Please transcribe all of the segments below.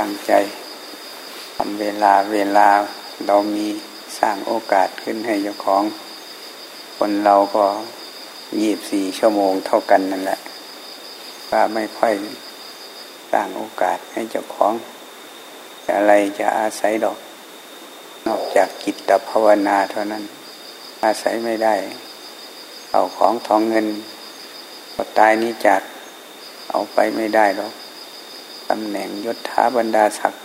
ตั้งใจทำเวลาเวลาเรามีสร้างโอกาสขึ้นให้เจ้าของ คนเราก็ยี่บสี่ชั่วโมงเท่ากันนั่นแหละว่าไม่ค่อยสร้างโอกาสให้เจ้าของอะไรจะอาศัยดอก นอกจากกิจตภาวนาเท่านั้น อาศัยไม่ได้ เอาของทองเงินก็ตายนี้จากเอาไปไม่ได้หรอกำแหน่งยศถาบรรดาศักดิ์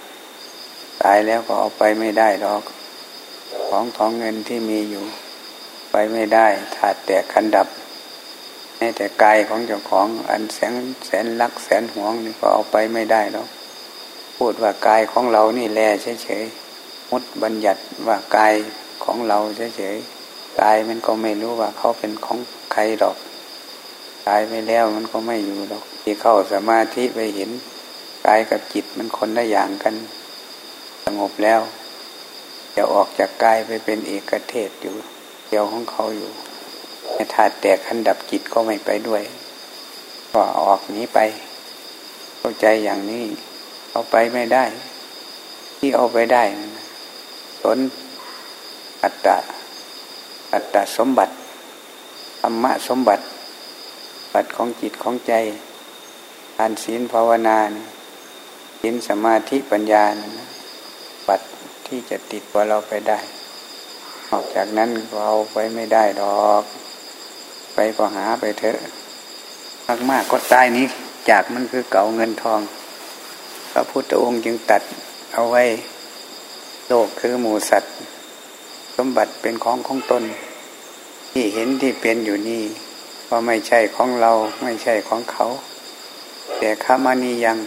ตายแล้วก็เอาไปไม่ได้หรอก ของทองเงินที่มีอยู่ ไปไม่ได้ถาดแตกขันดับแม้แต่กายของเจ้าของอันแสนแสนรักแสนหวงนี่ก็เอาไปไม่ได้หรอก พูดว่ากายของเรานี่แลเฉยๆมุดบัญญัติว่ากายของเราเฉยๆกายมันก็ไม่รู้ว่าเขาเป็นของใครหรอกตายไปแล้วมันก็ไม่อยู่หรอก ที่เข้าสมาธิไปเห็น กายกับจิตมันคนละอย่างกันสงบแล้วจะออกจากกายไปเป็นเอกเทศอยู่เดียวของเขาอยู่ในถาดแตกขันดับจิตก็ไม่ไปด้วย ก็ออกนี้ไป เข้าใจอย่างนี้ เอาไปไม่ได้ ที่เอาไปได้สนอัตตาอัตตาสมบัติธรรมะสมบัติ บัติของจิตของใจทานศีลภาวนา ศีลสมาธิปัญญานะบัตรที่จะติดตัวเราไปได้ ออกจากนั้นเอาไปไม่ได้ดอก ไปก็หาไปเถอะมากมากก็ตายนี้ จากมันคือเก่าเงินทอง พระพุทธองค์จึงตัดเอาไว้ โลกคือหมูสัตว์ สมบัติเป็นของของตน ที่เห็นที่เป็นอยู่นี่ว่าไม่ใช่ของเราไม่ใช่ของเขา แต่ขามานียัง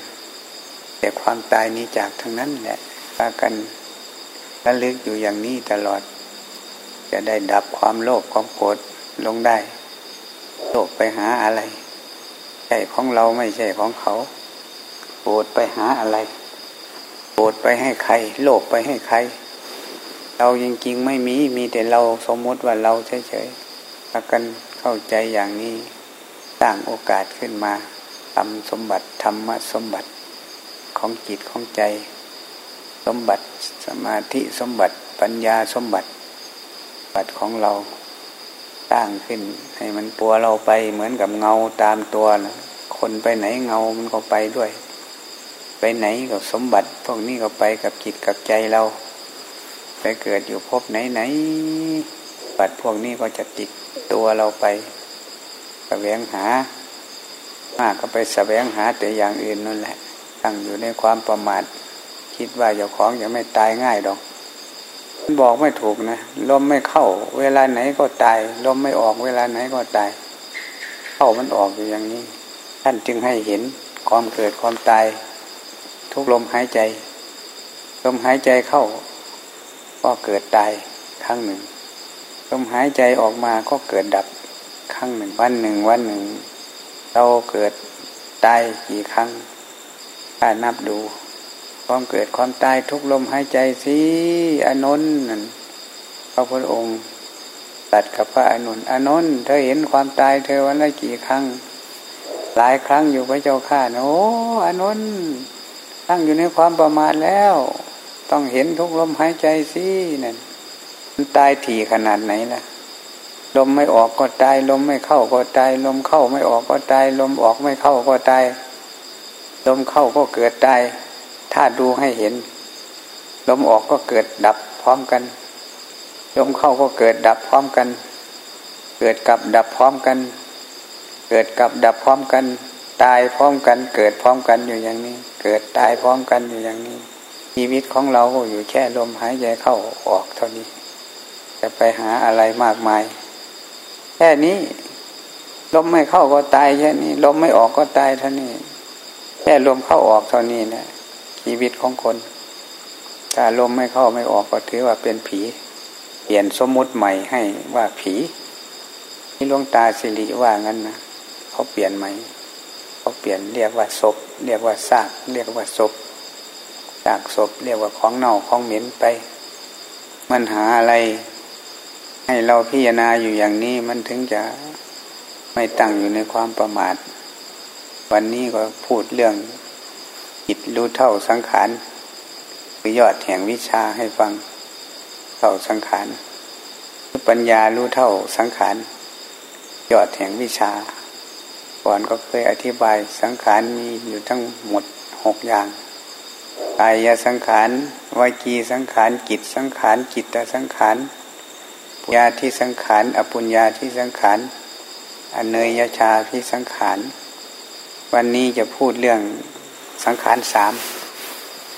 แต่ความตายนี้จากทั้งนั้นแหละพากันระลึกอยู่อย่างนี้ตลอด จะได้ดับความโลภความโกรธลงได้ โลภไปหาอะไรใช่ของเราไม่ใช่ของเขาโกรธไปหาอะไรโกรธไปให้ใคร โลภไปให้ใคร เราจริงๆไม่มีมีแต่เราสมมติว่าเราเฉยๆพากันเข้าใจอย่างนี้สร้างโอกาสขึ้นมาทำสมบัติธรรมสมบัติ ของจิตของใจ สมบัติสมาธิสมบัติปัญญาสมบัติบัติของเราสร้งขึ้น ให้มันปัวเราไปเหมือนกับเงาตามตัวนะคนไปไหนเงามันก็ไปด้วย ไปไหนกับสมบัติ พวกนี้ก็ไปกับจิตกับใจเรา ไปเกิดอยู่พบไหนไหนบัตรพวกนี้ก็จะติดตัวเราไปแสวงหา มากก็ไปแสวงหาแต่อย่างอื่นนั่นแหละ ตั้งอยู่ในความประมาทคิดว่าเจ้าของจะไม่ตายง่ายดอกบอกไม่ถูกนะลมไม่เข้า เวลาไหนก็ตายลมไม่ออกเวลาไหนก็ตาย เข้ามันออกอยู่อย่างนี้ ท่านจึงให้เห็นความเกิดความตาย ทุกลมหายใจ ลมหายใจเข้า ก็เกิดตายครั้งหนึ่ง ลมหายใจออกมาก็เกิดดับครั้งหนึ่งวันหนึ่งวันหนึ่ง เราเกิดตายกี่ครั้ง ถ้านับดูความเกิดความตายทุกลมหายใจสิอนนท์นั่นพระพุทธองค์ตัดกับพระอนุนอนนท์เธอเห็นความตายเธอวันละกี่ครั้ง หลายครั้งอยู่พระเจ้าข้าโอ้อนนท์ตั้งอยู่ในความประมาทแล้ว ต้องเห็นทุกลมหายใจสินั่นมันตายถี่ขนาดไหนล่ะ ลมไม่ออกก็ตาย ลมไม่เข้าก็ตาย ลมเข้าไม่ออกก็ตาย ลมออกไม่เข้าก็ตาย ลมเข้าก็เกิดตายถ้าดูให้เห็น ลมออกก็เกิดดับพร้อมกัน ลมเข้าก็เกิดดับพร้อมกัน เกิดกับดับพร้อมกัน เกิดกับดับพร้อมกัน ตายพร้อมกัน เกิดพร้อมกันอยู่อย่างนี้ เกิดตายพร้อมกันอยู่อย่างนี้ ชีวิตของเราก็อยู่แค่ลมหายใจเข้าออกเท่านี้ จะไปหาอะไรมากมาย แค่นี้ลมไม่เข้าก็ตายแค่นี้ ลมไม่ออกก็ตายเท่านี้ แค่ลมเข้าออกเท่านี้นะชีวิตของคน ถ้าลมไม่เข้าไม่ออกก็ถือว่าเป็นผี เปลี่ยนสมมุติใหม่ให้ว่าผีนี่ลวงตาสิริว่างั้นนะเขาเปลี่ยนใหม่เขาเปลี่ยนเรียกว่าศพ เรียกว่าซาก เรียกว่าศพซากศพเรียกว่าของเน่าของเหม็นไป มันหาอะไร ให้เราพิจารณาอยู่อย่างนี้มันถึงจะไม่ตั้งอยู่ในความประมาท วันนี้ก็พูดเรื่องจิตรู้เท่าสังขารคือยอดแห่งวิชาให้ฟังเท่าสังขารปัญญารู้เท่าสังขารยอดแห่งวิชา ก่อนก็เคยอธิบายสังขารมีอยู่ทั้งหมดหกอย่างกายสังขารวากีสังขารกิจสังขารจิตตสังขารปุญญาที่สังขารอปุญญาที่สังขารอเนยชาที่สังขาร วันนี้จะพูดเรื่องสังขารสาม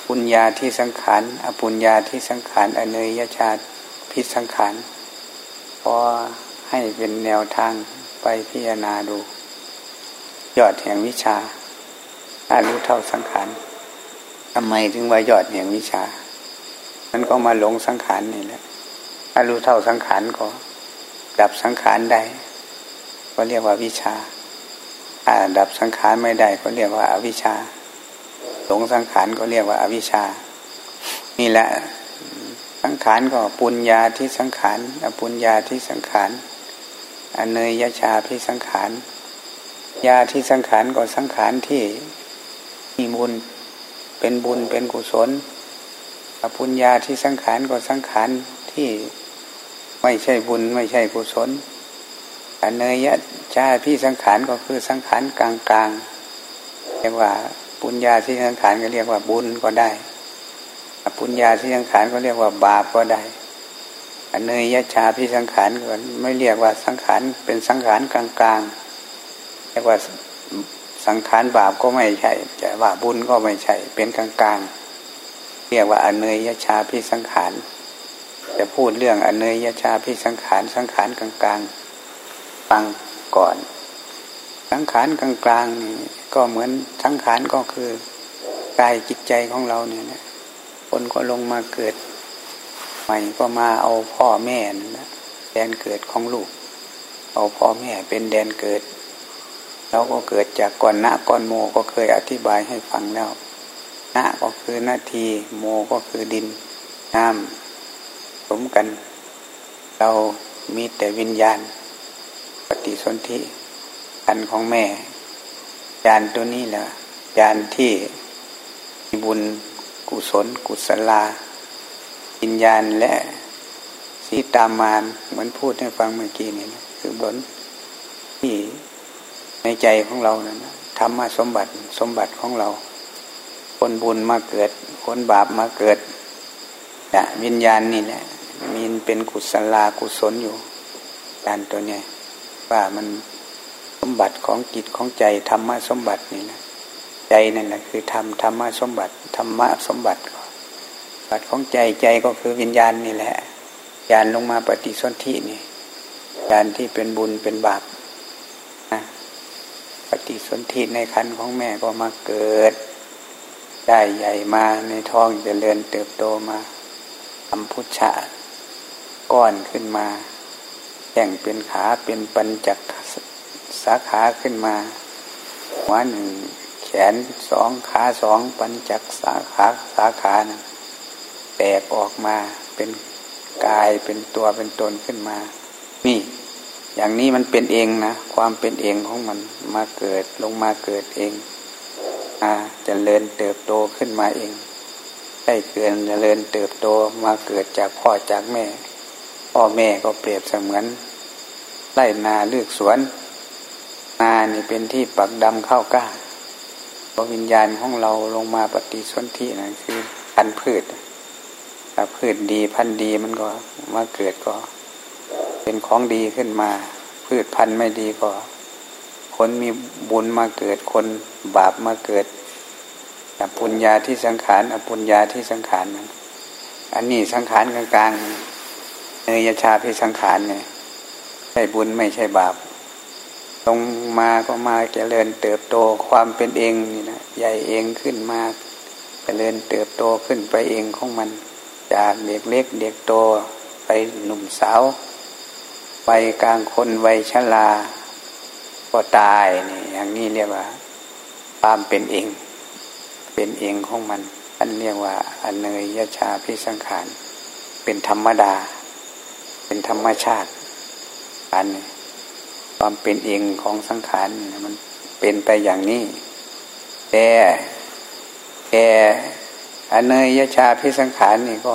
ปุญญาที่สังขารอปุญญาที่สังขารอเนยยชาพิสังขารพอให้เป็นแนวทางไปพิจารณาดู ยอดแห่งวิชาอารู้เท่าสังขารทำไมถึงว่ายอดแห่งวิชา มันก็มาหลงสังขารนี่แหละอารู้เท่าสังขารก็ดับสังขารได้ ก็เรียกว่าวิชา อาดับสังขารไม่ได้ก็เรียกว่าอาวิชชาหลงสังขารก็เรียกว่าอาวิชชา นี่แหละสังขารก็ปุญญาที่สังขารอปุญญาที่สังขารอเนยยชาที่สังขารยาที่สังขารก็สังขารที่มีบุญเป็นบุญเป็นกุศลอปุญญาที่สังขารก็สังขารที่ไม่ใช่บุญไม่ใช่กุศล อเนยยชาที่สังขารก็คือสังขารกลางๆเรียกว่าปุญญาที่สังขารก็เรียกว่าบุญก็ได้ปุญญาที่สังขารก็เรียกว่าบาปก็ได้อเนยยชาพิสังขารก็ไม่เรียกว่าสังขารเป็นสังขารกลางๆเรียกว่าสังขารบาปก็ไม่ใช่แต่ว่าบุญก็ไม่ใช่เป็นกลางๆ เรียกว่าอเนยยชาพิสังขารจะพูดเรื่องอเนยยชาพิสังขารสังขารกลางๆ ฟังก่อน สังขารกลางๆนี่ก็เหมือนสังขารก็คือกายจิตใจของเราเนี่ยคนก็ลงมาเกิด ใหม่ก็มาเอาพ่อแม่นะแดนเกิดของลูก เอาพ่อแม่เป็นแดนเกิดเราก็เกิดจากก่อนณก่อนโมก็เคยอธิบายให้ฟังแล้วณก็คือนาทีโมก็คือดินน้ำสมกัน เรามีแต่วิญญาณ ปฏิสนธิกันของแม่ ยานตัวนี้แหละยานที่มีบุญกุศล กุศลาวิญญาณและสีตามานเหมือนพูดให้ฟังเมื่อกี้นี่นะคือบนที่ในใจของเรานะ่ะธรรมสมบัติสมบัติของเรา คนบุญมาเกิด คนบาปมาเกิดนะวิญญาณนี่แหละมีเป็นกุศลากุศลอยู่การตัวเนี้ย ว่ามันสมบัติของจิตของใจธรรมะสมบัตินี่นะใจนั่นแหละคือธรรมธรรมะสมบัติธรรมะสมบัติบัติของใจใจก็คือวิญญาณนี่แหละญาณลงมาปฏิสนธินี่ญาณที่เป็นบุญเป็นบาปนะปฏิสนธิในคันของแม่ก็มาเกิดได้ใหญ่มาในท้องจเจริญเติบโตมาทำพุทธะก้อนขึ้นมา ข่งเป็นขาเป็นปัญจักสาขาขึ้นมา หัวหนึ่งแขนสองขาสองปัญจักสาขาสาขานะแตกออกมาเป็นกายเป็นตัวเป็นตนขึ้นมา นี่ อย่างนี้มันเป็นเองนะ ความเป็นเองของมันมาเกิดลงมาเกิดเองอาจะเริญเติบโตขึ้นมาเองได้เกินจะเริญเติบโตมาเกิดจากพ่อจากแม่ พ่อแม่ก็เปรียบเสมือน ไร่นาเลือกสวน นานี่เป็นที่ปักดำเข้ากล้าพอวิญญาณของเราลงมาปฏิสนธินะคือพันพืชถ้าพืชดีพันดีมันก็มาเกิดก็ เป็นของดีขึ้นมา พืชพันไม่ดีก็ คนมีบุญมาเกิดคนบาปมาเกิดอปุญญาที่สังขารอปุญญาที่สังขารนั้นอันนี้สังขารกลางๆเนยชาพิสังขารเนี่ย ใช่บุญไม่ใช่บาปลงมาก็มาเจริญเติบโตความเป็นเองนี่นะใหญ่เองขึ้นมาเจริญเติบโตขึ้นไปเองของมัน จากเด็กเล็กเด็กโตไปหนุ่มสาวไปกลางคนวัยชราก็ตายนี่อย่างนี้เรียกว่าความเป็นเอง เป็นเองของมัน อันเรียกว่าอันเนยยชาพิสังขาร เป็นธรรมดา เป็นธรรมชาติ อันนี้ความเป็นเองของสังขารมันเป็นไปอย่างนี้ แต่แก่อเนยยชาพิสังขารนี่ก็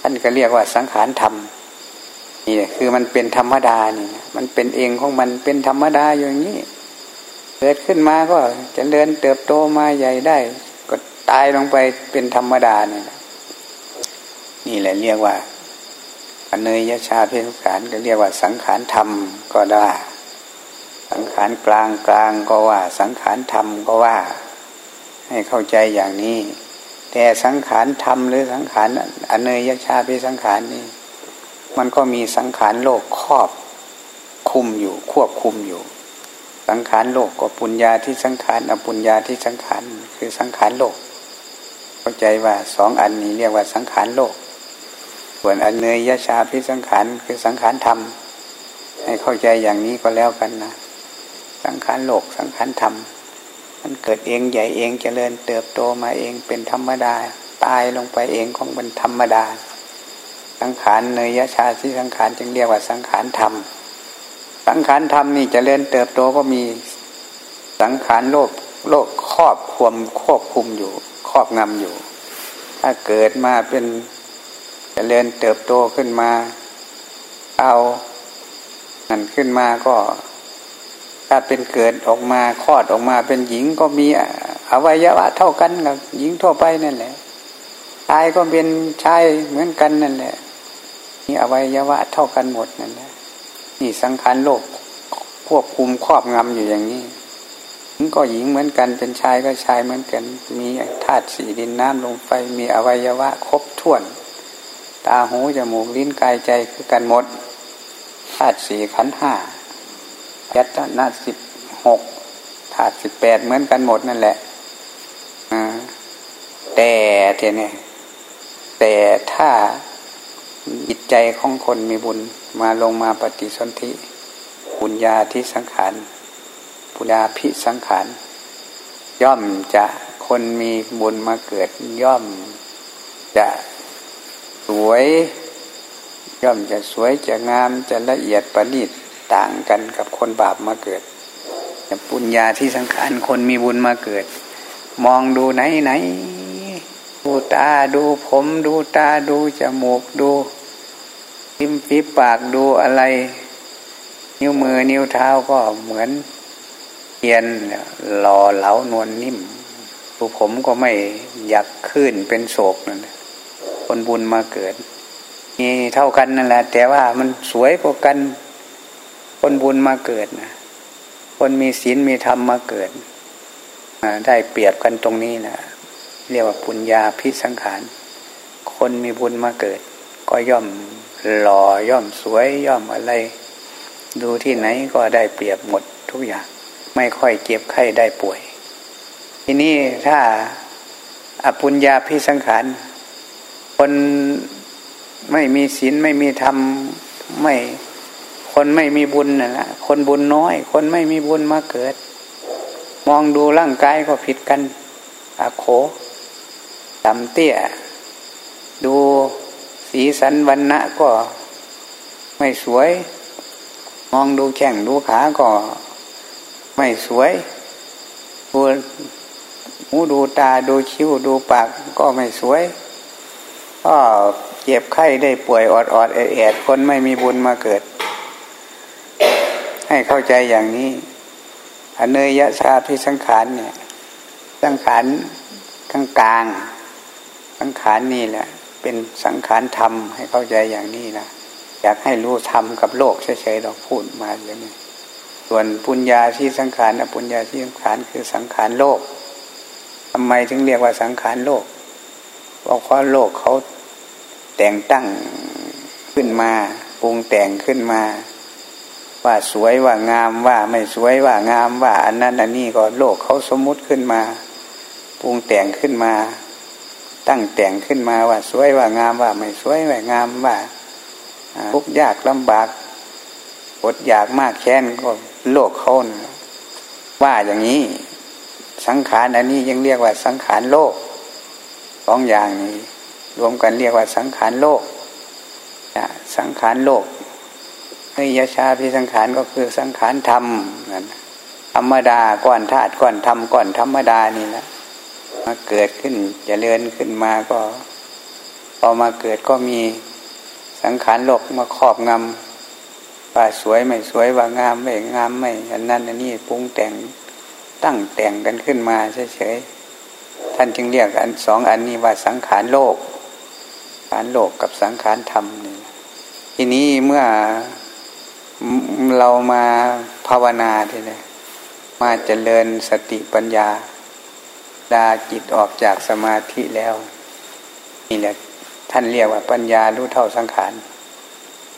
ท่านก็เรียกว่าสังขารธรรมนี่คือมันเป็นธรรมดานี่มันเป็นเองของมันเป็นธรรมดาอย่างนี้เกิดขึ้นมาก็จะเจริญเติบโตมาใหญ่ได้ ก็ตายลงไปเป็นธรรมดานี่นี่แหละเรียกว่า เนยยชาเพิสังขารก็เรียกว่าสังขารธรรมก็ได้ สังขารกลางกลางก็ว่า สังขารธรรมก็ว่า ให้เข้าใจอย่างนี้ แต่สังขารธรรมหรือสังขารอเนยยชาเพิสังขารนี่ มันก็มีสังขารโลกครอบคุมอยู่ควบคุมอยู่ สังขารโลกก็ปุญญาที่สังขารอปุญญาที่สังขารคือสังขารโลก เข้าใจว่าสองอันนี้เรียกว่าสังขารโลก ส่วนอนเนยยชาพิสังขารคือสังขารธรรม ให้เข้าใจอย่างนี้ก็แล้วกันนะ สังขารโลกสังขารธรรม มันเกิดเองใหญ่เองเจริญเติบโตมาเองเป็นธรรมดา ตายลงไปเองของเป็นธรรมดา สังขารเนยยชาที่สังขารจึงเรียกว่าสังขารธรรม สังขารธรรมนี่จเจริญเติบโตก็มีสังขารโลกโลกครอบควมควบคุมอยู่ ครอบงำอยู่ ถ้าเกิดมาเป็น จเจริญเติบโตขึ้นมา เอานั่นขึ้นมาก็ ถ้าเป็นเกิดออกมาคลอดออกมาเป็นหญิงก็มีอวัยวะเท่ากันกับหญิงทั่วไปนั่นแหละชายก็เป็นชายเหมือนกันนั่นแหละมีอวัยวะเท่ากันหมดนั่นแหละนี่สังขารโลกควบคุมครอบงำอยู่อย่างนี้หญิงก็หญิงเหมือนกันเป็นชายก็ชายเหมือนกัน มีธาตุสี่ดินน้ำลมไฟมีอวัยวะครบถ้วน ตาหูจมูกลิ้นกายใจคือกันหมดธาตุสี่ขันห้ายัตนาสิบหกธาตุสิบแปดเหมือนกันหมดนั่นแหละแต่เทีนี่แต่ถ้าจิตใจของคนมีบุญมาลงมาปฏิสนธิบุญญาที่สังขารปุญญาพิสังขารย่อมจะคนมีบุญมาเกิดย่อมจะ สวย ย่อมจะสวยจะงามจะละเอียดประณีตต่างกันกับคนบาปมาเกิดปุญญาที่สังขารคนมีบุญมาเกิด มองดูไหนไหน ดูตาดูผมดูตาดูจมูกดูริมฝีปากดูอะไร นิ้วมือนิ้วเท้าก็เหมือนเทียนหล่อเหลานวลนนิ่มดูผมก็ไม่อยากขึ้นเป็นโศกนั่น คนบุญมาเกิดมีเท่ากันนั่นแหละ แต่ว่ามันสวยกว่ากัน คนบุญมาเกิดนะคนมีศีลมีธรรมมาเกิดได้เปรียบกันตรงนี้แหละเรียกว่าปุญญาพิสังขาร คนมีบุญมาเกิด ก็ย่อมหล่อย่อมสวยย่อมอะไร ดูที่ไหนก็ได้เปรียบหมดทุกอย่าง ไม่ค่อยเจ็บไข้ได้ป่วย ทีนี้ถ้าอปุญญาพิสังขาร คนไม่มีศีลไม่มีธรรมไม่คนไม่มีบุญนั่นแหละคนบุญน้อย คนไม่มีบุญมาเกิด มองดูร่างกายก็ผิดกันอาโคต่ำเตี้ย ดูสีสันวันณะก็ไม่สวย มองดูแข่งดูขาก็ไม่สวยดูหูดูตาดูคิ้วดูปากก็ไม่สวย ก็เจ็บไข้ได้ป่วยอดอดแอดแอดคนไม่มีบุญมาเกิด ให้เข้าใจอย่างนี้อเนยยะชาพิสังขารเนี่ย สังขารกลางกลางสังขารนี่แหละ เป็นสังขารธรรมให้เข้าใจอย่างนี้นะอยากให้รู้ธรรมกับโลกเฉยๆเราพูดมาอย่างนี้ส่วนปุญญาที่สังขารอปุญญาที่สังขารคือสังขารโลกทำไมถึงเรียกว่าสังขารโลกเพราะว่าโลกเขา แต่งตั้งขึ้นมาปรุงแต่งขึ้นมา ว่าสวยว่างามว่าไม่สวยว่างามว่า อันนั้นอันนี้ก็โลกเขาสมมุติขึ้นมาปรุงแต่งขึ้นมา ตั้งแต่งขึ้นมาว่าสวยว่างามว่า ไม่สวยว่างามว่าทุกยากลำบากอดอยากมากแค้นก็โลกเขานว่าอย่างนี้ สังขารอันนี้ยังเรียกว่าสังขารโลกสองอย่างนี้ รวมกันเรียกว่าสังขารโลก สังขารโลกนิยชาพิสังขารก็คือสังขารธรรมนั่นธรรมดาก้อนธาตุก้อนธรรมก้อนธรรมดานี่แหละมาเกิดขึ้นจเจริญขึ้นมาก็พอมาเกิดก็มีสังขารโลกมาครอบงำว่าสวยไม่สวยว่างามไม่งามไม่อันนั้นอันนี้ปรุงแต่งตั้งแต่งกันขึ้นมาเฉยๆท่านจึงเรียกอันสองอันนี้ว่าสังขารโลการโลกกับสังขารธรรมนี่ทีนี้เมื่อเรามาภาวนาทีนี้มาเจริญสติปัญญาดาจิตออกจากสมาธิแล้วนี่แหละท่านเรียกว่าปัญญารู้เท่าสังขาร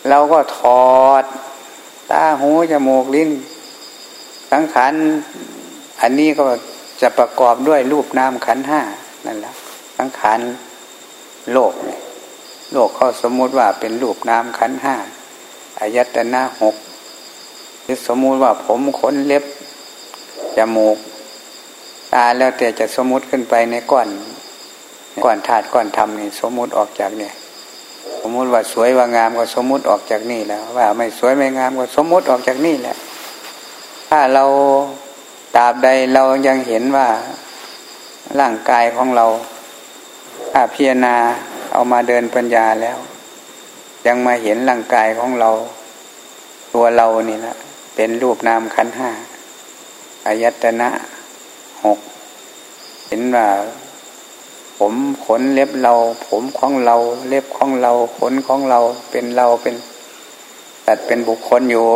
เราก็ถอด ตาหูจมูกลิ้น สังขารอันนี้ก็จะประกอบด้วยรูปนามขันห้านั่นแหละสังขารโลกเนี่ย โลกเขาสมมุติว่าเป็นรูปนามขันห้าอายตนะหกหรือสมมุติว่าผมขนเล็บจมูก ตาแล้วแต่จะสมมุติขึ้นไปในก้อนก้อนธาตุก้อนธรรมนี่สมมุติออกจากเนี่ย สมมุติว่าสวยว่างามก็สมมุติออกจากนี่แล้ว ว่าไม่สวยไม่งามก็สมมุติออกจากนี่แหละถ้าเราตราบใดเรายังเห็นว่าร่างกายของเราถ้าพิจารณา เอามาเดินปัญญาแล้ว ยังมาเห็นร่างกายของเรา ตัวเรานี่นะเป็นรูปนามขันห้าอายตนะหกเห็นว่า ผมขนเล็บเรา ผมของเรา เล็บของเรา ขนของเราเป็นเราเป็นตัดเป็นบุคคลอยู่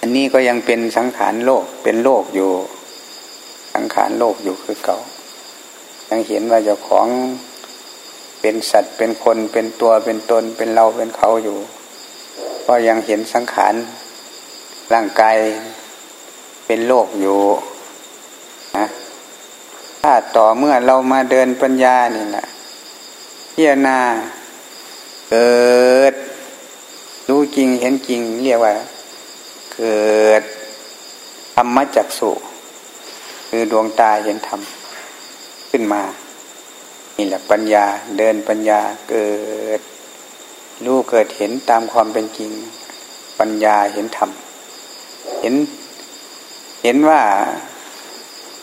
อันนี้ก็ยังเป็นสังขารโลกเป็นโลกอยู่ สังขารโลกอยู่คือเก่ายังเห็นว่าเจ้าของ เป็นสัตว์เป็นคนเป็นตัวเป็นตนเป็นเราเป็นเขาอยู่ ก็ยังเห็นสังขารร่างกายเป็นโลกอยู่นะถ้าต่อเมื่อเรามาเดินปัญญานี่แหละพิจารณาเกิด รู้จริงเห็นจริงเรียกว่า เกิดธรรมจักสุคือดวงตาเห็นธรรมขึ้นมา นี่แหละปัญญาเดินปัญญาเกิดรู้เกิดเห็นตามความเป็นจริง ปัญญาเห็นธรรมเห็น เห็นว่า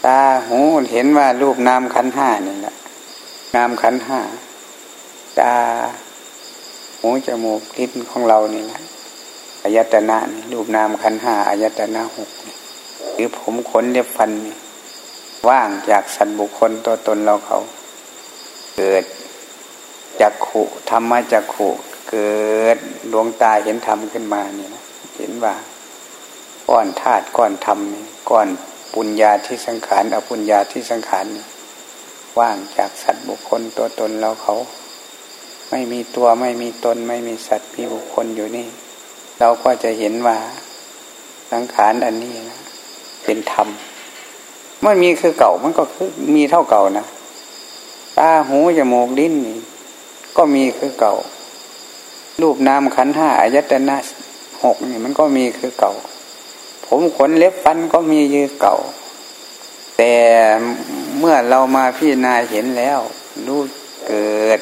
ตาหูเห็นว่ารูปนามขันห้านี่แหละนามขันห้าตาหูจมูกลิ้นของเรานี่แหละอายตนะนี่รูปนามขันห้าอายตนะหกหรือผมขนเล็บฟันว่างจากสัตว์บุคคลตัวตนเราเขา เกิดจากขุธรรมะจากขุเกิดดวงตาเห็นธรรมขึ้นมาเนี่นะเห็นว่าก้อนธาตุก้อนธรรมนี่ก้อนปุญญาที่สังขารอปุญญาที่สังขารว่างจากสัตว์บุคคลตัวตนเราเขา ไม่มีตัวไม่มีตนไม่มีสัตว์มีบุคคลอยู่นี่ เราก็จะเห็นว่าสังขารอันนี้นะเป็นธรรมมันมีคือเก่ามันก็คือมีเท่าเก่านะ ตาหูจมูกลิ้นก็มีคือเก่า รูปนามขันห้าอายตนะหกนี่มันก็มีคือเก่า ผมขนเล็บฟันก็มีคือเก่า แต่เมื่อเรามาพี่นาเห็นแล้วรู้เกิด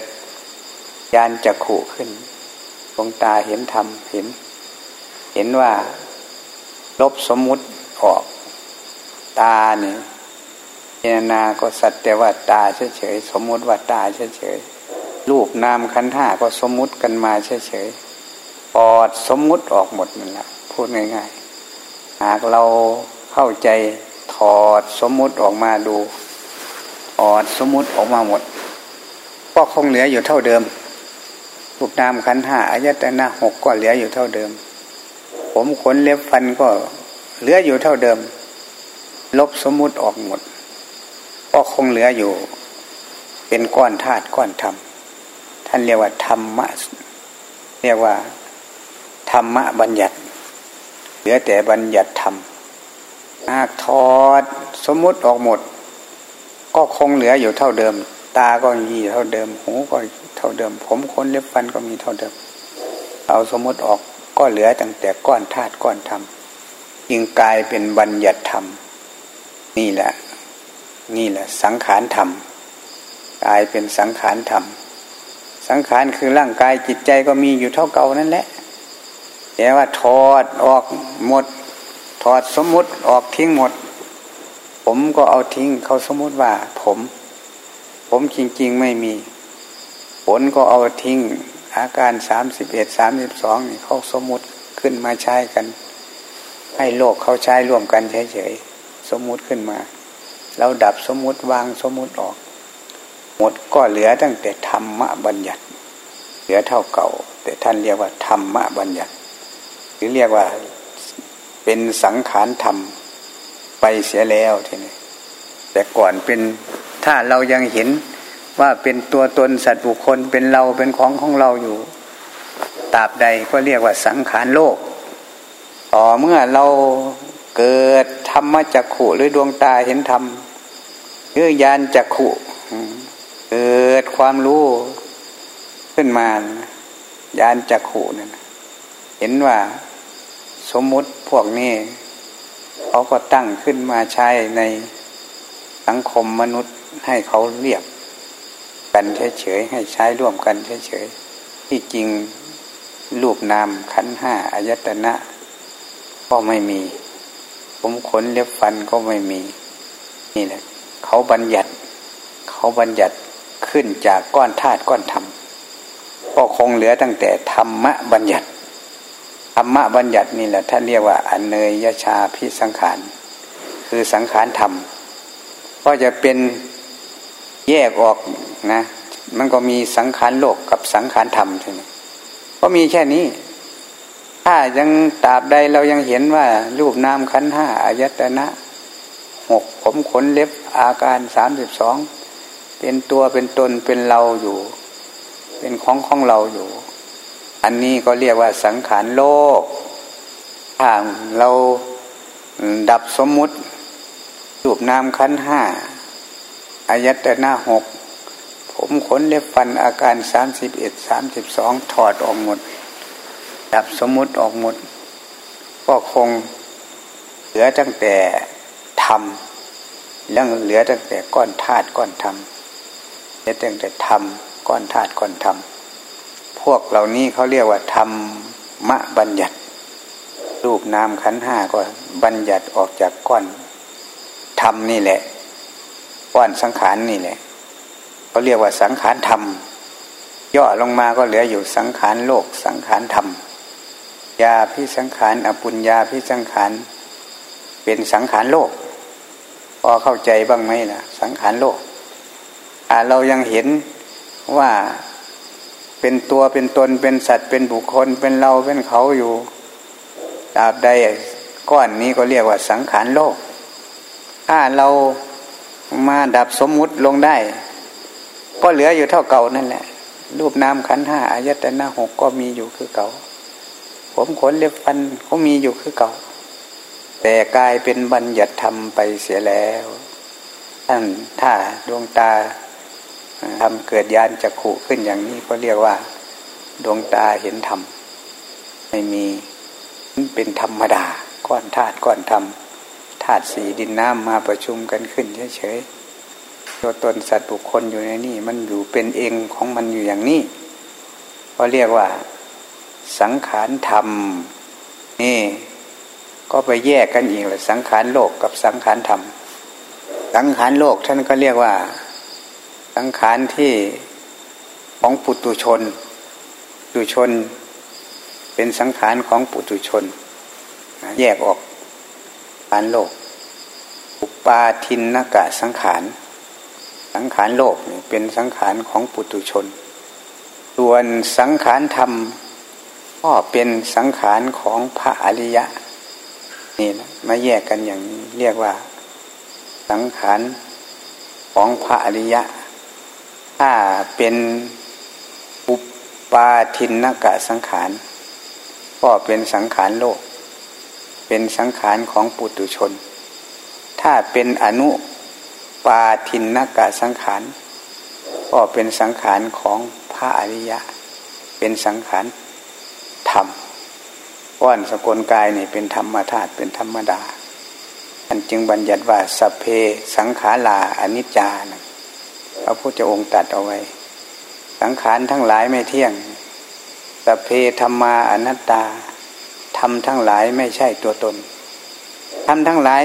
ยานจักขู่ขึ้นดวงตาเห็นธรรมเห็น เห็นว่า ลบสมมุติออก ตาเนี่ย เจนนาก็สัตว์แต่ว่าตาเฉยๆสมมุติว่าตาเฉยๆรูปนามขันธ์ห้าก็สมมุติกันมาเฉยๆปอดสมมุติออกหมดนั่นแหละพูดง่ายๆ หากเราเข้าใจถอดสมมุติออกมาดูถอดสมมุติออกมาหมดก็คงเหลืออยู่เท่าเดิมรูปนามขันธ์ห้าอายตนะหกก็เหลืออยู่เท่าเดิม ผมขนเล็บฟันก็เหลืออยู่เท่าเดิม ลบสมมุติออกหมด ก็คงเหลืออยู่ เป็นก้อนธาตุก้อนธรรม ท่านเรียกว่าธรรมะ เรียกว่า ธรรมะบัญญัติ เหลือแต่บัญญัติธรรมหากทอดสมมุติออกหมด ก็คงเหลืออยู่เท่าเดิม ตาก็มีเท่าเดิม หูก็เท่าเดิม ผมขนเล็บฟันก็มีเท่าเดิม เอาสมมติออกก็เหลือตั้งแต่ก้อนธาตุก้อนธรรมยิ่งกลายเป็นบัญญัติธรรม นี่แหละ นี่แหละสังขารธรรมกายเป็นสังขารธรรม สังขารคือร่างกายจิตใจก็มีอยู่เท่าเก่านั่นแหละแต่ว่าถอดออกหมด ถอดสมมุติออกทิ้งหมด ผมก็เอาทิ้งเขาสมมติว่า ผม ผมจริง ๆไม่มี ผลก็เอาทิ้งอาการสามสิบเอ็ดสามสิบสองนี่เขาสมมติขึ้นมาใช้กัน ให้โลกเขาใช้ร่วมกันเฉยๆสมมุติขึ้นมา เราดับสมมุติวางสมมุติออก หมดก็เหลือตั้งแต่ธรรมะบัญญัติ เหลือเท่าเก่า แต่ท่านเรียกว่าธรรมะบัญญัติ หรือเรียกว่าเป็นสังขารธรรมไปเสียแล้วทีนี้แต่ก่อนเป็นถ้าเรายังเห็นว่าเป็นตัวตนสัตว์บุคคลเป็นเราเป็นของของเราอยู่ตราบใดก็เรียกว่าสังขารโลก ต่อเมื่อเราเกิดธรรมจักขุหรือดวงตาเห็นธรรม หรือยานจักขุเกิดความรู้ขึ้นมายานจักขุนั่นเห็นว่าสมมุติพวกนี้เขาก็ตั้งขึ้นมาใช้ในสังคมมนุษย์ให้เขาเรียกกันเฉยๆให้ใช้ร่วมกันเฉยๆที่จริงรูปนามขันห้าอายตนะ ก็ไม่มี ผมขนเล็บฟันก็ไม่มี นี่แหละ เขาบัญญัติ เขาบัญญัติขึ้นจากก้อนธาตุก้อนธรรมก็คงเหลือตั้งแต่ธรรมะบัญญัติธรรมะบัญญัตินี่แหละท่านเรียกว่าอนเนยยชาพิสังขารคือสังขารธรรมก็จะเป็นแยกออกนะ มันก็มีสังขารโลกกับสังขารธรรมใช่ไหมก็มีแค่นี้ ถ้ายังตราบใดเรายังเห็นว่ารูปนามขันห้าอายตนะ หกผมขนเล็บอาการสามสิบสองเป็นตัวเป็นตนเป็นเราอยู่ เป็นของของเราอยู่ อันนี้ก็เรียกว่าสังขารโลกถ้าเราดับสมมุติรูปนามขั้นห้าอายตนะหกผมขนเล็บฟันอาการสามสิบเอ็ดสามสิบสองถอดออกหมด ดับสมมุติออกหมด ก็คงเหลือตั้งแต่ ธรรมแล้วเหลือตั้งแต่ก้อนธาตุก้อนธรรมเหลือตั้งแต่ธรรมก้อนธาตุก้อนธรรมพวกเหล่านี้เขาเรียกว่าธรรมมะบัญญัติรูปนามขันห้าก็บัญญัติออกจากก้อนธรรมนี่แหละ ก้อนสังขารนี่แหละเขาเรียกว่าสังขารธรรมย่อลงมาก็เหลืออยู่สังขารโลกสังขารธรรมยาพิสังขารอปุญญาพิสังขารเป็นสังขารโลก อเข้าใจบ้างไหมล่ะสังขารโลกเรายังเห็นว่าเป็นตัวเป็นตนเป็นสัตว์เป็นบุคคลเป็นเราเป็นเขาอยู่ตราบใดก้อนนี้ก็เรียกว่าสังขารโลก ถ้าเรามาดับสมมุติลงได้ ก็เหลืออยู่เท่าเก่านั่นแหละ รูปนามขันห้าอายตนะหกก็มีอยู่คือเก่า ผมขนเล็บฟันก็มีอยู่คือเก่า แต่กลายเป็นบัญญัติธรรมไปเสียแล้ว ท่านถ้าดวงตาทำเกิดยานจักขุขึ้นอย่างนี้ก็เรียกว่า ดวงตาเห็นธรรม ไม่มีเป็นธรรมดาก้อนธาตุก้อนธรรมธาตุสีดินน้ำมาประชุมกันขึ้นเฉยๆตัวตนสัตว์บุคคลอยู่ในนี่ มันอยู่เป็นเองของมันอยู่อย่างนี้ก็เรียกว่า สังขารธรรมนี่ ก็ไปแยกกันอีกเลยสังขารโลกกับสังขารธรรม สังขารโลกท่านก็เรียกว่า สังขารที่ของปุตุชน ปุตุชน เป็นสังขารของปุตุชน แยกออการโลก อุปาทินนกะสังขาร สังขารโลกเป็นสังขารของปุตุชน ส่วนสังขารธรรมก็เป็นสังขารของพระอริยะ นี่นะมาแยกกันอย่างนี้เรียกว่า สังขารของพระอริยะ ถ้าเป็นอุปปาทินนกะสังขาร ก็เป็นสังขารโลก เป็นสังขารของปุตุชน ถ้าเป็นอนุปาทินนกาสังขาร ก็เป็นสังขารของพระอริยะ เป็นสังขารธรรม ก้อนสกลกายนี่เป็นธรรมธาตุเป็นธรรมดาอันจึงบัญญัติว่าสเพสังขาราอนิจจานะพระพุทธองค์ตัดเอาไว้ สังขารทั้งหลายไม่เที่ยงสเพธรรมาอนัตตาทำทั้งหลายไม่ใช่ตัวตนทำทั้งหลาย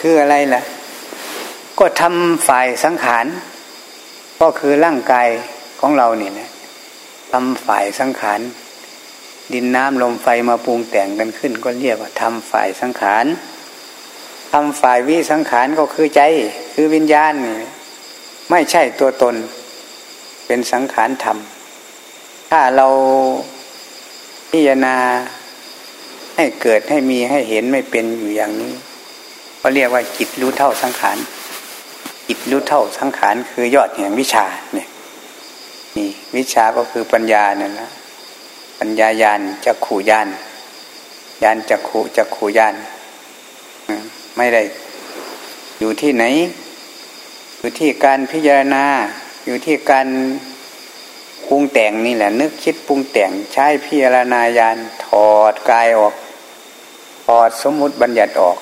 คืออะไรล่ะ ก็ทำฝ่ายสังขาร ก็คือร่างกายของเราเนี่ยนะทำฝ่ายสังขาร ดินน้ำลมไฟมาปรุงแต่งกันขึ้น ก็เรียกว่าทำฝ่ายสังขารทำฝ่ายวิสังขารก็คือใจ คือวิญญาณนี่ไม่ใช่ตัวตน เป็นสังขารธรรม ถ้าเราพิจารณาให้เกิดให้มีให้เห็นไม่เป็นอยู่อย่างนี้ก็เรียกว่าจิตรู้เท่าสังขารจิตรู้เท่าสังขารคือยอดแห่งวิชาเนี่ยนี่วิชาก็คือปัญญานั่นแหละ ปัญญายานจักขู่ยานยานจักขู่จักขู่ยานไม่ได้ อยู่ที่ไหน อยู่ที่การพิจารณา อยู่ที่การปรุงแต่งนี่แหละ นึกคิดปรุงแต่งใช้พิจารณาญาณถอดกายออกถอดสมมุติบัญญัติออก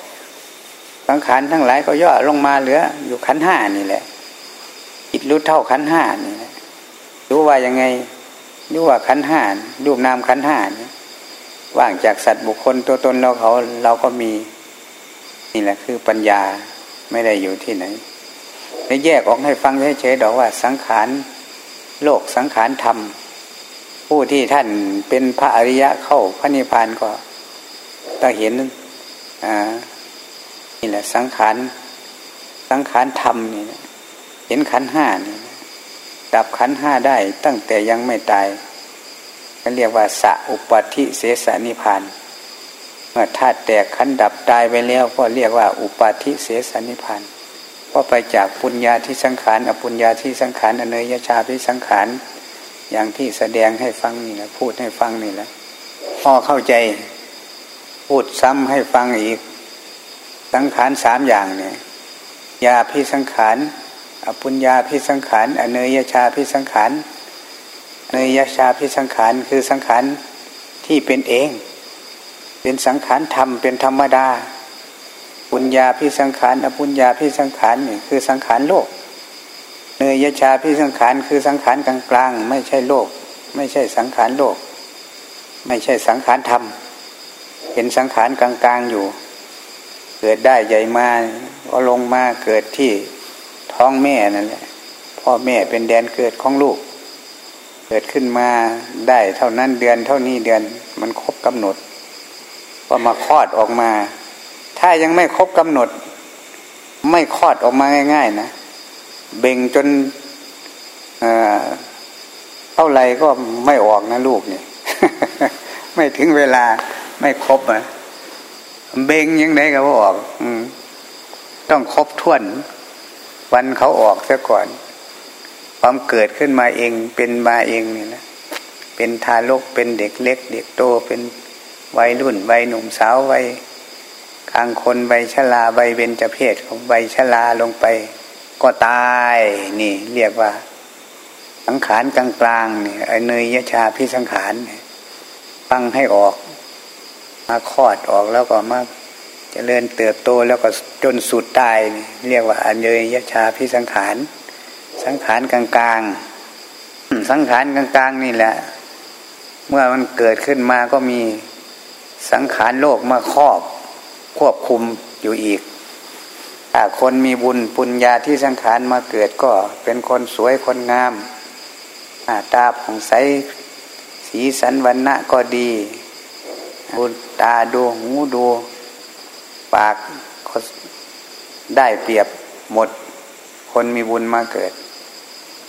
สังขารทั้งหลายก็ย่อลงมาเหลือ อยู่ขันห้านี่แหละจิตรู้เท่าขันห้านี่แหละรู้ว่ายังไง รู้ว่าขันห้ารูปนามขันห้านว่างจากสัตว์บุคคลตัวตนเราเขาเราก็มี นี่แหละคือปัญญาไม่ได้อยู่ที่ไหนได้แยกออกให้ฟังเฉยๆดอกว่าสังขารโลกสังขารธรรม ผู้ที่ท่านเป็นพระอริยะเข้าพระนิพพานก็ต้องเห็นอ่านี่แหละสังขารสังขารธรรมนี่เห็นขันห้านี่ ดับขันห้าได้ตั้งแต่ยังไม่ตายก็เรียกว่าสะอุปธิเสสนิพานเมื่อธาตุแตกขันดับตายไปแล้วก็เรียกว่าอุปธิเสสนิพานก็ไปจากปุญญาที่สังขารอปุญญาที่สังขารอเนยชาที่สังขารอย่างที่แสดงให้ฟังนี่แหละพูดให้ฟังนี่แหละพอเข้าใจพูดซ้ำให้ฟังอีก สังขารสามอย่างเนี่ยยาพิสังขาร อปุญญาพิสังขารอเนยชาพิสังขารเนยชาพิสังขารคือสังขารที่เป็นเอง เป็นสังขารธรรมเป็นธรรมดา ปุญญาพิสังขารอปุญญาพิสังขารนี่คือสังขารโลก เนยชาพิสังขารคือสังขารกลางกลางไม่ใช่โลก ไม่ใช่สังขารโลก ไม่ใช่สังขารธรรม เป็นสังขารกลางกลางอยู่ เกิดได้ใหญ่มาก็ลงมาเกิดที่ ท้องแม่นั่นแหละพ่อแม่เป็นแดนเกิดของลูก เกิดขึ้นมาได้เท่านั้นเดือนเท่านี้เดือนมันครบกำหนดก็มาคลอดออกมา ถ้ายังไม่ครบกำหนด ไม่คลอดออกมาง่าย ๆ นะเบ่งจนเอ่อเท่าไรก็ไม่ออกนะลูกเนี่ยไม่ถึงเวลาไม่ครบอะเบ่งยังไงก็ออกอต้องครบถ้วน วันเขาออกซะก่อน ความเกิดขึ้นมาเองเป็นมาเองนี่นะเป็นทารกเป็นเด็กเล็ก เด็กโตเป็นวัยรุ่นวัยหนุ่มสาววัยกลางคนวัยชราวัยเบญจเพศของวัยชราลงไป ก็ตายนี่ เรียกว่า สังขารกลางๆนี่ไอเนยยชาพิสังขารฟังให้ออก มาคลอดออกแล้วก็มา จเจริญเติบโตแล้วก็จนสุดตาย เรียกว่าอัญเยยชาพิสังขาร สังขารกลางๆ สังขารกลางๆนี่แหละ เมื่อมันเกิดขึ้นมาก็มีสังขารโลกมาครอบควบคุมอยู่อีกถ้าคนมีบุญปุญญาที่สังขารมาเกิดก็เป็นคนสวยคนงามตาผ่องใสสีสันวันณะก็ดีดูตาดูหูดู ปากก็ได้เปรียบหมด คนมีบุญมาเกิด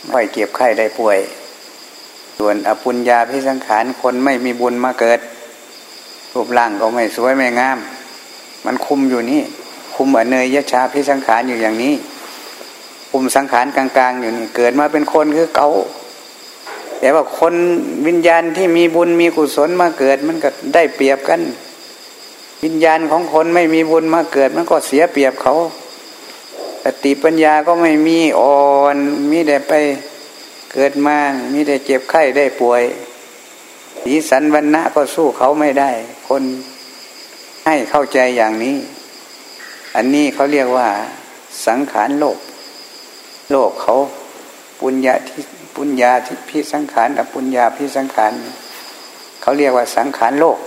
ไม่เก็บไข้ได้ป่วย ส่วนอปุญญาพิสังขารคนไม่มีบุญมาเกิด รูปร่างก็ไม่สวยไม่งาม มันคุมอยู่นี่ คุมอเนยยะชาพิสังขารอยู่อย่างนี้ คุมสังขารกลาง ๆ อยู่นี่ เกิดมาเป็นคนคือเกาแต่ว่าคนวิญญาณที่มีบุญมีกุศลมาเกิด มันก็ได้เปรียบกัน วิญญาณของคนไม่มีบุญมาเกิดมันก็เสียเปรียบเขาสติปัญญาก็ไม่มีอ่อนมีแต่ไปเกิดมา มีแต่เจ็บไข้ได้ป่วยสีสันวันณะก็สู้เขาไม่ได้ คนให้เข้าใจอย่างนี้ อันนี้เขาเรียกว่า สังขารโลก โลกเขาปุญญาที่ปุญญาที่พิสังขารอปุญญาพิสังขารเขาเรียกว่าสังขารโลก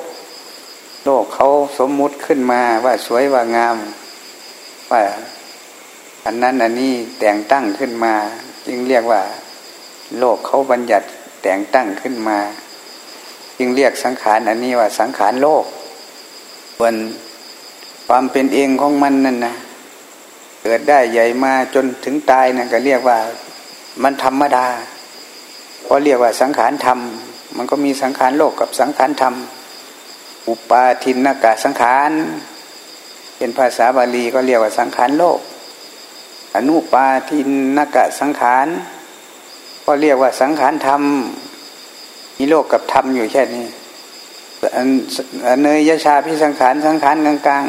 โลกเขาสมมุติขึ้นมาว่าสวยว่างาม ว่าอันนั้นอันนี้แต่งตั้งขึ้นมา จึงเรียกว่า โลกเขาบัญญัติแต่งตั้งขึ้นมา จึงเรียกสังขารอันนี้ว่าสังขารโลกบนความเป็นเองของมันนั่นนะเกิดได้ใหญ่มาจนถึงตายนั่นก็เรียกว่ามันธรรมดาเพราะเรียกว่าสังขารธรรม มันก็มีสังขารโลกกับสังขารธรรม อุปาทินนากาสังขารเป็นภาษาบาลีก็เรียกว่าสังขารโลก อนุปาทินนากะสังขารก็เรียกว่าสังขารธรรมมีโลกกับธรรมอยู่แค่นี้เนยยชาพิสังขารสังขารกลาง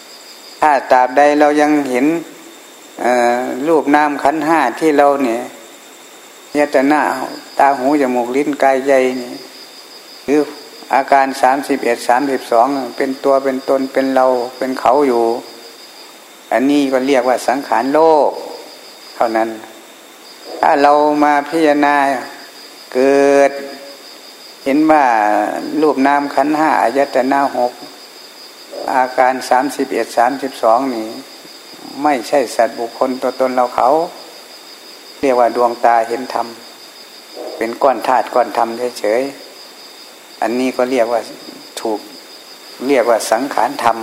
ๆ ถ้าตราบใดเรายังเห็นรูปนามขันห้าที่เราเนี่ยยตนาตาหูจมูกลิ้นกายใจนี่หรือ อาการสามสิบเอ็ดสามสิบสองเป็นตัวเป็นตนเป็นเราเป็นเขาอยู่ อันนี้ก็เรียกว่าสังขารโลก เท่านั้น ถ้าเรามาพิจารณาเกิด เห็นว่ารูปนามขันห้าอายตนะหกอาการสามสิบเอ็ดสามสิบสองนี่ไม่ใช่สัตว์บุคคลตัวตนเราเขา เรียกว่าดวงตาเห็นธรรม เป็นก้อนธาตุก้อนธรรมเฉยๆ อันนี้ก็เรียกว่าถูกเรียกว่าสังขารธรรม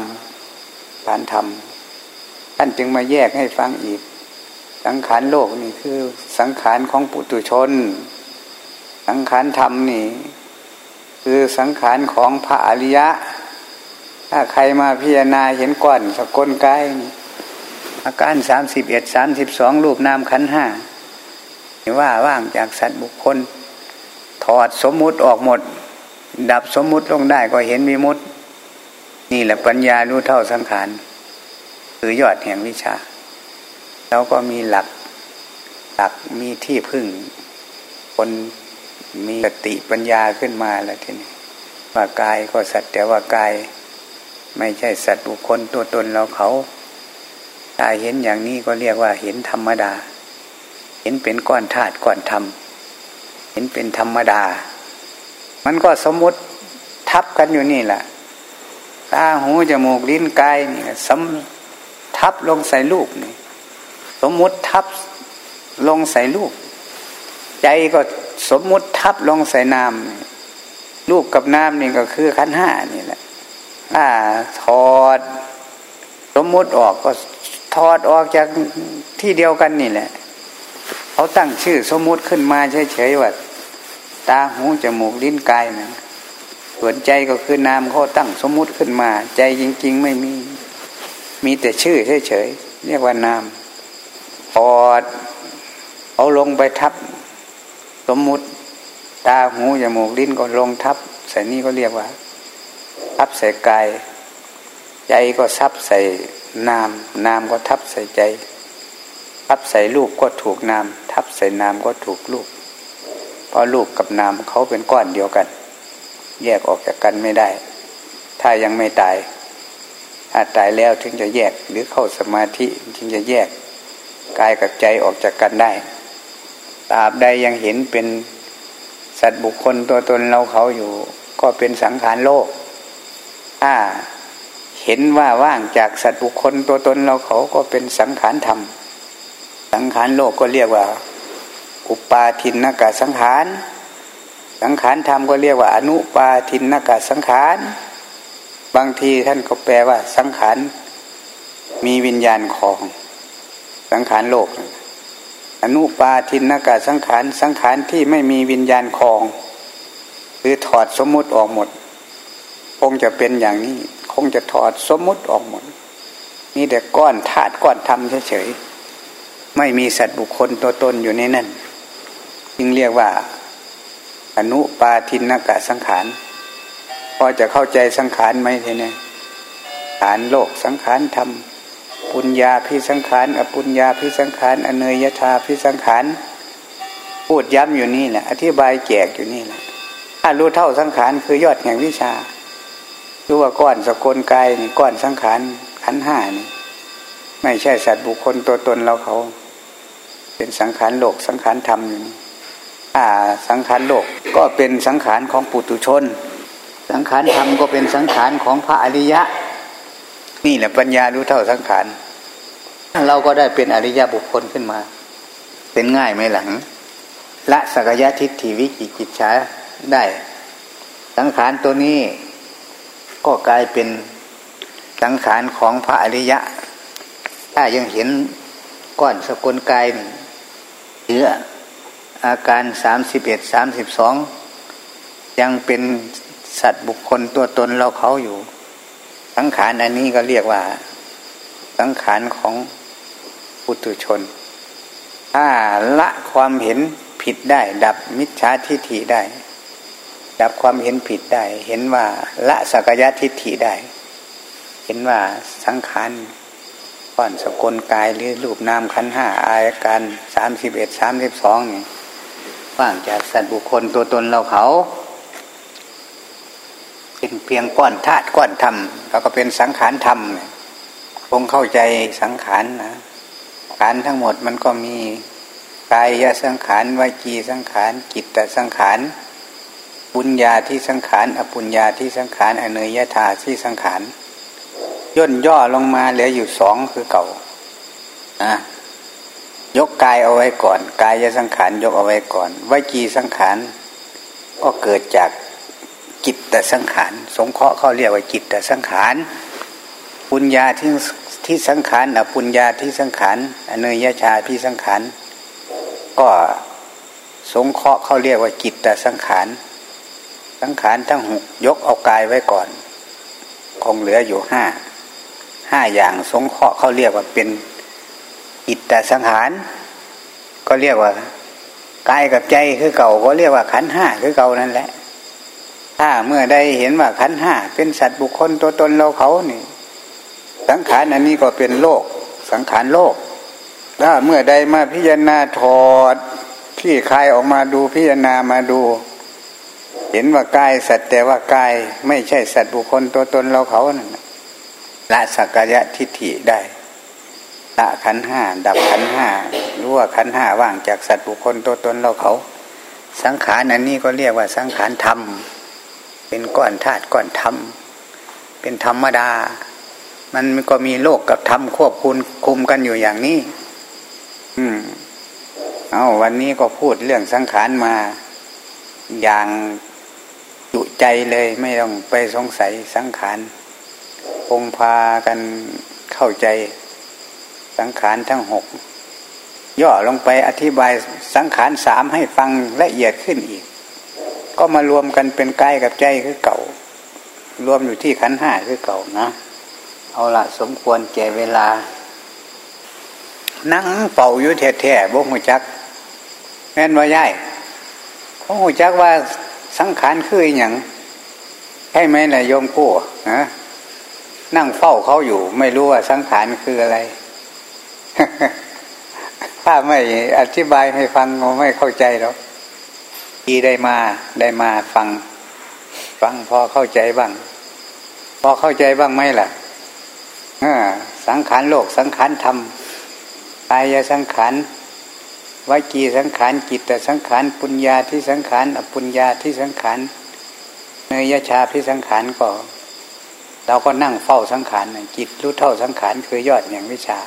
ฐานธรรมท่านจึงมาแยกให้ฟังอีก สังขารโลกนี่คือสังขารของปุตุชน สังขารธรรมนี่ คือสังขารของพระอริยะ ถ้าใครมาพิจารณาเห็นก้อนสกลกายอาการสามสิบเอ็ดสามสิบสองรูปนามขันห้าว่าว่างจากสัตว์บุคคล ถอดสมมุติออกหมด ดับสมมุติลงได้ก็เห็นมีมุติ นี่แหละปัญญารู้เท่าสังขารคือยอดแห่งวิชา แล้วก็มีหลัก หลักมีที่พึ่ง คนมีสติปัญญาขึ้นมาแล้วทีนี้ว่ากายก็สัตว์แต่ว่ากาย ไม่ใช่สัตว์บุคคลตัวตนเราเขาถ้าเห็นอย่างนี้ก็เรียกว่าเห็นธรรมดา เห็นเป็นก้อนธาตุก้อนธรรม เห็นเป็นธรรมดา มันก็สมมติทับกันอยู่นี่แหละตาหูจมูกลิ้นกายนี่สมทับลงใส่ลูกนี่ สมมุติทับลงใส่ลูกใจก็สมมุติทับลงใส่น้ำลูกกับน้ำนี่ก็คือขันห้านี่แหละถ้าถอด สมมุติออกก็ถอดออกจากที่เดียวกันนี่แหละเขาตั้งชื่อสมมุติขึ้นมาเฉยๆว่า ตาหูจมูกลิ้นกายนะส่วนใจก็คือนามเขาตั้งสมมุติขึ้นมา ใจจริง ๆ ไม่มี มีแต่ชื่อเฉยๆเรียกว่านามถอด เอาลงไปทับ สมมุติ ตาหูจมูกลิ้นก็ลงทับ ใส่นี่ก็เรียกว่า ทับใส่กาย ใจก็ซับใส่นาม นามก็ทับใส่ใจ ทับใส่ลูกก็ถูกนาม ทับใส่นามก็ถูกลูกเพ ราะลูกกับนามเขาเป็นก้อนเดียวกัน แยกออกจากกันไม่ได้ ถ้ายังไม่ตายถ้าตายแล้วถึงจะแยกหรือเข้าสมาธิถึงจะแยกกายกับใจออกจากกันได้ตราบใดยังเห็นเป็นสัตว์บุคคลตัวตนเราเขาอยู่ ก็เป็นสังขารโลกถ้าเห็นว่าว่างจากสัตว์บุคคลตัวตนเราเขาก็เป็นสังขารธรรม สังขารโลกก็เรียกว่า อุปาทินนากาสังขาร สังขารธรรมก็เรียกว่า อนุปาทินนากาสังขาร บางทีท่านก็แปลว่า สังขารมีวิญญาณของสังขารโลก อนุปาทินนากาสังขาร สังขารที่ไม่มีวิญญาณของหรือถอดสมมุติออกหมด คงจะเป็นอย่างนี้ คงจะถอดสมมุติออกหมด นี่แต่ก้อนธาตุก้อนธรรมเฉยๆไม่มีสัตว์บุคคลตัวตนอยู่ในนั้น จึงเรียกว่า อนุปาทินกะสังขารพอจะเข้าใจสังขารไหมทีนี้ฐานโลกสังขารธรรม ปุญญาพิสังขารอปุญญาพิสังขารอเนยยธาพิสังขารพูดย้ำอยู่นี่แหละอธิบายแจกอยู่นี่แหละถ้ารู้เท่าสังขารคือยอดแห่งวิชารู้ว่าก้อนสกลกายนี่ก้อนสังขารขันห้านี่ไม่ใช่สัตว์บุคคลตัวตนเราเขา เป็นสังขารโลกสังขารธรรมอยู่นี่ สังขารโลกก็เป็นสังขารของปุตุชน สังขารธรรมก็เป็นสังขารของพระอริยะ นี่แหละปัญญารู้เท่าสังขารเราก็ได้เป็นอริยบุคคลขึ้นมา เป็นง่ายไหมหลังละสักยะทิฏฐิวิจิกิจฉาได้ สังขารตัวนี้ก็กลายเป็นสังขารของพระอริยะ ถ้ายังเห็นก้อนสกุลกายเหลือ อาการสามสิบเอ็ดสามสิบสองยังเป็นสัตว์บุคคลตัวตนเราเขาอยู่ สังขารอันนี้ก็เรียกว่า สังขารของปุถุชน ถ้าละความเห็นผิดได้ ดับมิจฉาทิฏฐิได้ ดับความเห็นผิดได้ เห็นว่าละสักยะทิฏฐิได้ เห็นว่าสังขารก่อนสกลกายหรือรูปนามขันห้าอาการสามสิบเอ็ดสามสิบสองนี่ ว่างจากสัตว์บุคคลตัวตนเราเขา เป็นเพียงก้อนธาตุก้อนธรรมแล้วก็เป็นสังขารธรรมคงเข้าใจสังขารนะการทั้งหมดมันก็มีกายสังขารวิจีสังขารจิตตสังขารปุญญาที่สังขารอปุญญาที่สังขารอเนยยธาที่สังขารย่นย่อลงมาเหลืออยู่สองคือเก่านะ ยกกายเอาไว้ก่อน กายยสังขารยกเอาไว้ก่อนวจีสังขารก็เกิดจากจิตแต่สังขารสงเคราะห์เขาเรียกว่าจิตแต่สังขารปุญญาที่ที่สังขารอปุญญาที่สังขารอเนยยชาที่สังขารก็สงเคราะห์เขาเรียกว่าจิตแต่สังขารสังขารทั้งหกยกเอากายไว้ก่อน คงเหลืออยู่ห้าห้าอย่างสงเคราะห์เขาเรียกว่าเป็น จิตตสังขาร ก็เรียกว่ากายกับใจคือเก่าก็เรียกว่าขันห้าคือเก่านั่นแหละ ถ้าเมื่อได้เห็นว่าขันห้าเป็นสัตว์บุคคลตัวตนเราเขานี่ สังขารอันนี้ก็เป็นโลก สังขารโลก ถ้าเมื่อใดมาพิจารณาถอดที่คลายออกมาดูพิจารณามาดู เห็นว่ากายสัตว์แต่ว่ากายไม่ใช่สัตว์บุคคลตัวตนเราเขานั่นละสักกายทิฏฐิได้ ละขันห้าดับขันห้ารู้ว่าขันห้าว่างจากสัตว์บุคคลตัวตนเราเขา สังขารอันนี้ก็เรียกว่าสังขารธรรม เป็นก้อนธาตุก้อนธรรม เป็นธรรมดา มันก็มีโลกกับธรรมควบคุมคุมกันอยู่อย่างนี้ อืม เอาวันนี้ก็พูดเรื่องสังขารมา อย่างจุใจเลยไม่ต้องไปสงสัยสังขารคงพากันเข้าใจ สังขารทั้งหกย่อลงไปอธิบายสังขารสามให้ฟังละเอียดขึ้นอีก ก็มารวมกันเป็นกายกับใจคือเก่า รวมอยู่ที่ขันห้าคือเก่านะ เอาละสมควรแก่เวลา นั่งเป่าอยู่แท้ๆบ่หูจัก แม่นว่าย่ายบ่หูจักว่าสังขารคืออย่างใช่ไหมนายโยมกู้นะนั่งเฝ้าเขาอยู่ ไม่รู้ว่าสังขารคืออะไร ถ้าไม่อธิบายให้ฟังก็ไม่เข้าใจหรอกทีได้มาได้มาฟัง ฟังพอเข้าใจบ้าง พอเข้าใจบ้างไหมล่ะสังขารโลกสังขารธรรมกายสังขารวิจีสังขารจิตแต่สังขารปุญญาที่สังขารอปุญญาที่สังขารเนยชาพิสังขารก็ เราก็นั่งเฝ้าสังขารจิตรู้เท่าสังขารคือยอดอย่างวิชา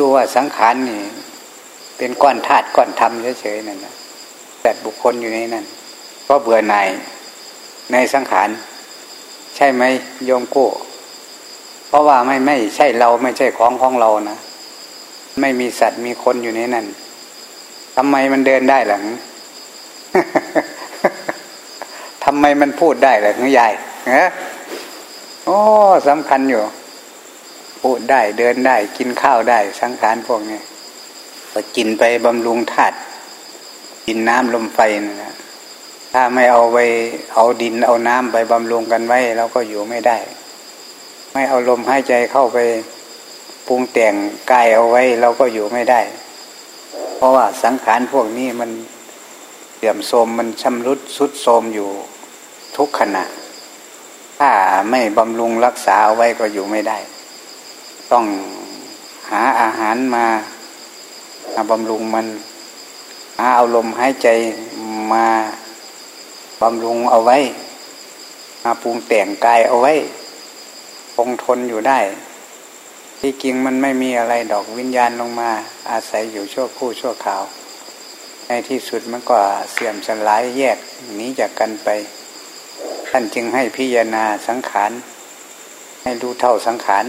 ดูว่าสังขารนี่ เป็นก้อนธาตุก้อนธรรมเฉยๆนั่นนะแต่บุคคลอยู่ในนั้นก็เบื่อหน่ายในสังขารใช่ไหมโยมกู้เพราะว่าไม่ไม่ใช่เราไม่ใช่ของของเรานะไม่มีสัตว์มีคนอยู่ในนั้นทำไมมันเดินได้หลังทำไมมันพูดได้หลังยายเนะโอ้สำคัญอยู่ พูดได้เดินได้กินข้าวได้สังขารพวกนี้ก็กินไปบำรุงธาตุกินน้ำลมไฟนะถ้าไม่เอาไปเอาดินเอาน้ำไปบำรุงกันไว้เราก็อยู่ไม่ได้ ไม่เอาลมหายใจเข้าไปปรุงแต่งกายเอาไว้เราก็อยู่ไม่ได้ เพราะว่าสังขารพวกนี้มันเสื่อมโทรมมันชำรุดสุดโทรมอยู่ทุกขณะ ถ้าไม่บำรุงรักษาเอาไว้ก็อยู่ไม่ได้ ต้องหาอาหารมามาบำรุงมันหาเอาลมหายใจมาบำรุงเอาไว้ มาปรุงแต่งกายเอาไว้ คงทนอยู่ได้ ที่จริงมันไม่มีอะไรดอกวิญญาณลงมา อาศัยอยู่ชั่วคู่ชั่วคราว ในที่สุดมันก็เสื่อมสลายแยกหนีจากกันไป ท่านจึงให้พิจารณาสังขาร ให้รู้เท่าสังขาร